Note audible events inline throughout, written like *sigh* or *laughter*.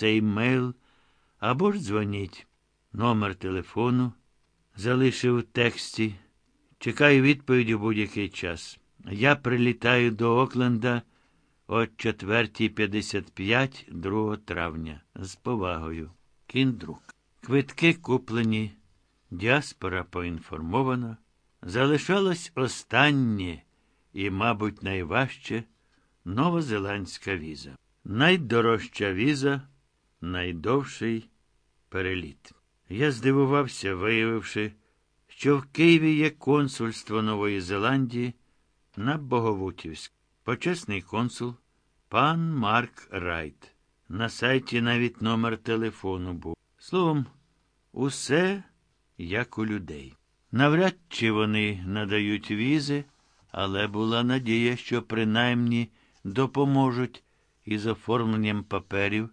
цей мейл або ж дзвоніть. Номер телефону залишив у тексті. Чекаю відповіді в будь-який час. Я прилітаю до Окленда о 4.55 2 травня. З повагою. Кіндрук. Квитки куплені. Діаспора поінформована. Залишалось останнє і, мабуть, найважче новозеландська віза. Найдорожча віза, найдовший переліт. Я здивувався, виявивши, що в Києві є консульство Нової Зеландії на Богговутівській. Почесний консул пан Марк Райт. На сайті навіть номер телефону був. Словом, усе як у людей. Навряд чи вони надають візи, але була надія, що принаймні допоможуть із оформленням паперів,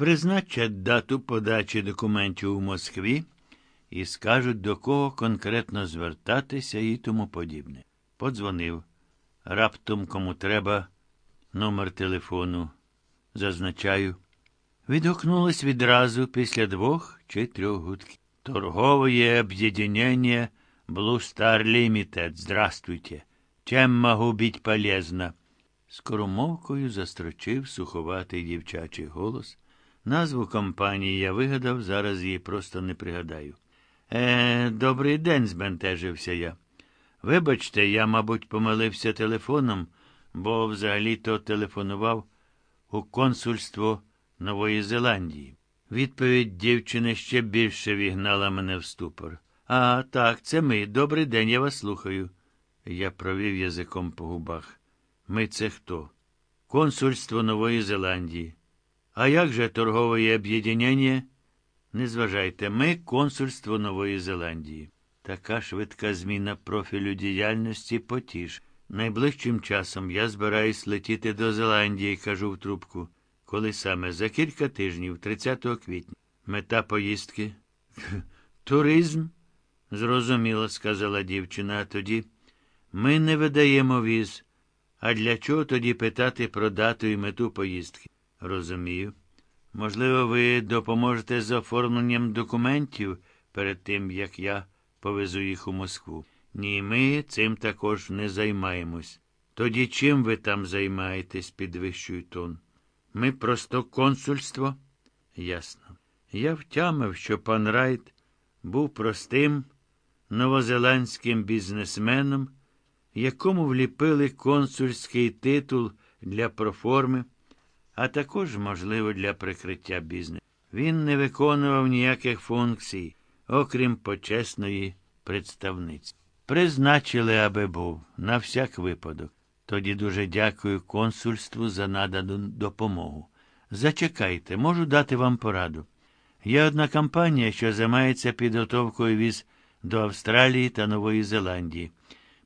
призначать дату подачі документів у Москві і скажуть, до кого конкретно звертатися і тому подібне. Подзвонив. Раптом кому треба номер телефону. Зазначаю. Відгукнулось відразу після двох чи трьох гудків. Торговое объединение Blue Star Limited. Здравствуйте. Чем могу быть полезно? Скоромовкою застрочив суховатий дівчачий голос. Назву компанії я вигадав, зараз її просто не пригадаю. Е, добрий день, збентежився я. Вибачте, я, мабуть, помилився телефоном, бо взагалі-то телефонував у консульство Нової Зеландії. Відповідь дівчини ще більше вігнала мене в ступор. А, так, це ми. Добрий день, я вас слухаю. Я провів язиком по губах. Ми це хто? Консульство Нової Зеландії. А як же торгове об'єднання? Не зважайте, ми консульство Нової Зеландії. Така швидка зміна профілю діяльності потіш. Найближчим часом я збираюсь летіти до Зеландії, кажу в трубку. Коли саме за кілька тижнів, 30 квітня, мета поїздки. *laughs* Туризм, зрозуміло, сказала дівчина, а тоді ми не видаємо віз. А для чого тоді питати про дату і мету поїздки? Розумію. Можливо, ви допоможете з оформленням документів перед тим, як я повезу їх у Москву. Ні, ми цим також не займаємось. Тоді чим ви там займаєтесь, підвищую тон? Ми просто консульство? Ясно. Я втямив, що пан Райт був простим новозеландським бізнесменом, якому вліпили консульський титул для проформи, а також, можливо, для прикриття бізнесу. Він не виконував ніяких функцій, окрім почесної представниці. Призначили, аби був, на всяк випадок. Тоді дуже дякую консульству за надану допомогу. Зачекайте, можу дати вам пораду. Є одна компанія, що займається підготовкою віз до Австралії та Нової Зеландії.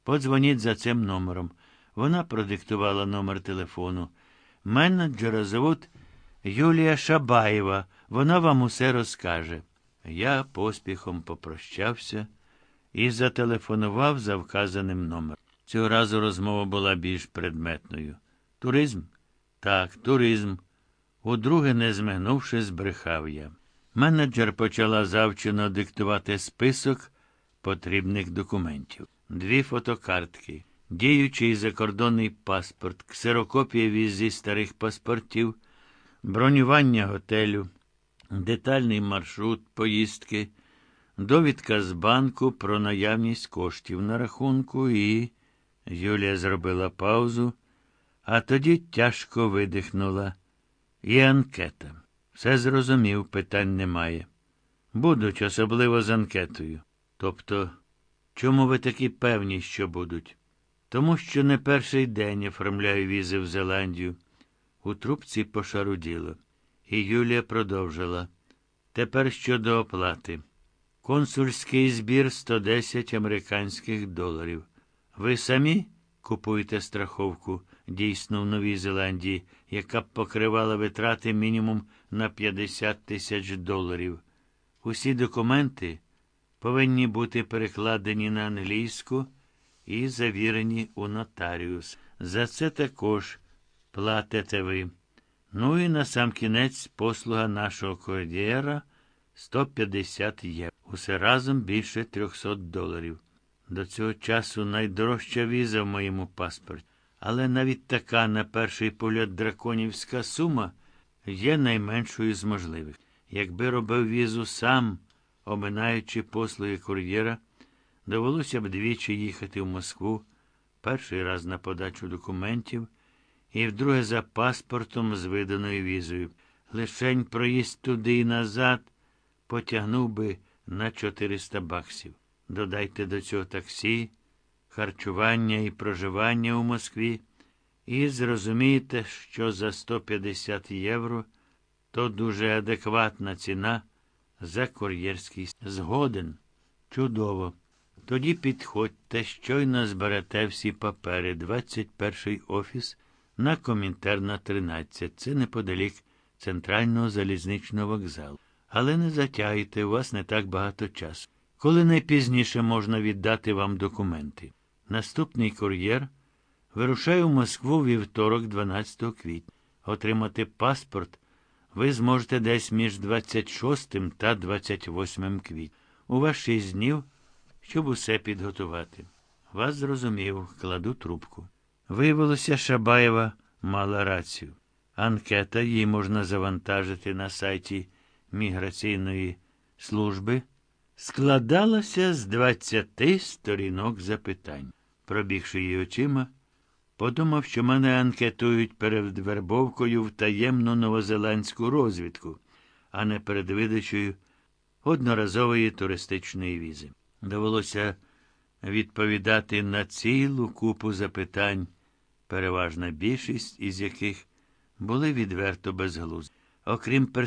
Подзвоніть за цим номером. Вона продиктувала номер телефону. Менеджера зовут Юлія Шабаєва. Вона вам усе розкаже. Я поспіхом попрощався і зателефонував за вказаним номером. Цього разу розмова була більш предметною. Туризм? Так, туризм. Удруге, не змигнувши, збрехав я. Менеджер почала завчено диктувати список потрібних документів. Дві фотокартки, діючий закордонний паспорт, ксерокопія віз зі старих паспортів, бронювання готелю, детальний маршрут поїздки, довідка з банку про наявність коштів на рахунку і. Юлія зробила паузу, а тоді тяжко видихнула. І анкета. Все зрозумів, питань немає. Будуть, особливо з анкетою. Тобто, чому ви такі певні, що будуть? Тому що не перший день оформляю візи в Зеландію. У трубці пошаруділо. І Юлія продовжила. Тепер щодо оплати. Консульський збір 110 американських доларів. Ви самі купуєте страховку дійсно в Новій Зеландії, яка б покривала витрати мінімум на 50 тисяч доларів. Усі документи повинні бути перекладені на англійську і завірені у нотаріус. За це також платите ви. Ну і на сам кінець послуга нашого кур'єра 150 євро. Усе разом більше 300 доларів. До цього часу найдорожча віза в моєму паспорті. Але навіть така, на перший погляд, драконівська сума є найменшою з можливих. Якби робив візу сам, оминаючи послуги кур'єра, довелося б двічі їхати в Москву, перший раз на подачу документів і вдруге за паспортом з виданою візою. Лишень проїзд туди і назад потягнув би на 400 баксів. Додайте до цього таксі, харчування і проживання у Москві, і зрозумієте, що за 150 євро то дуже адекватна ціна за кур'єрський згоден. Чудово. Тоді підходьте, щойно зберете всі папери, 21 офіс на Комінтерна 13. Це неподалік центрального залізничного вокзалу. Але не затягайте, у вас не так багато часу. Коли найпізніше можна віддати вам документи. Наступний кур'єр вирушає в Москву вівторок, 12 квітня. Отримати паспорт ви зможете десь між 26 та 28 квітня. У вас 6 днів, щоб усе підготувати. Вас зрозумів, кладу трубку. Виявилося, Шабаєва мала рацію. Анкета її можна завантажити на сайті міграційної служби. Складалася з 20 сторінок запитань. Пробігши її очима, подумав, що мене анкетують перед вербовкою в таємну новозеландську розвідку, а не перед видачею одноразової туристичної візи. Довелося відповідати на цілу купу запитань, переважна більшість із яких були відверто безглузді. Окрім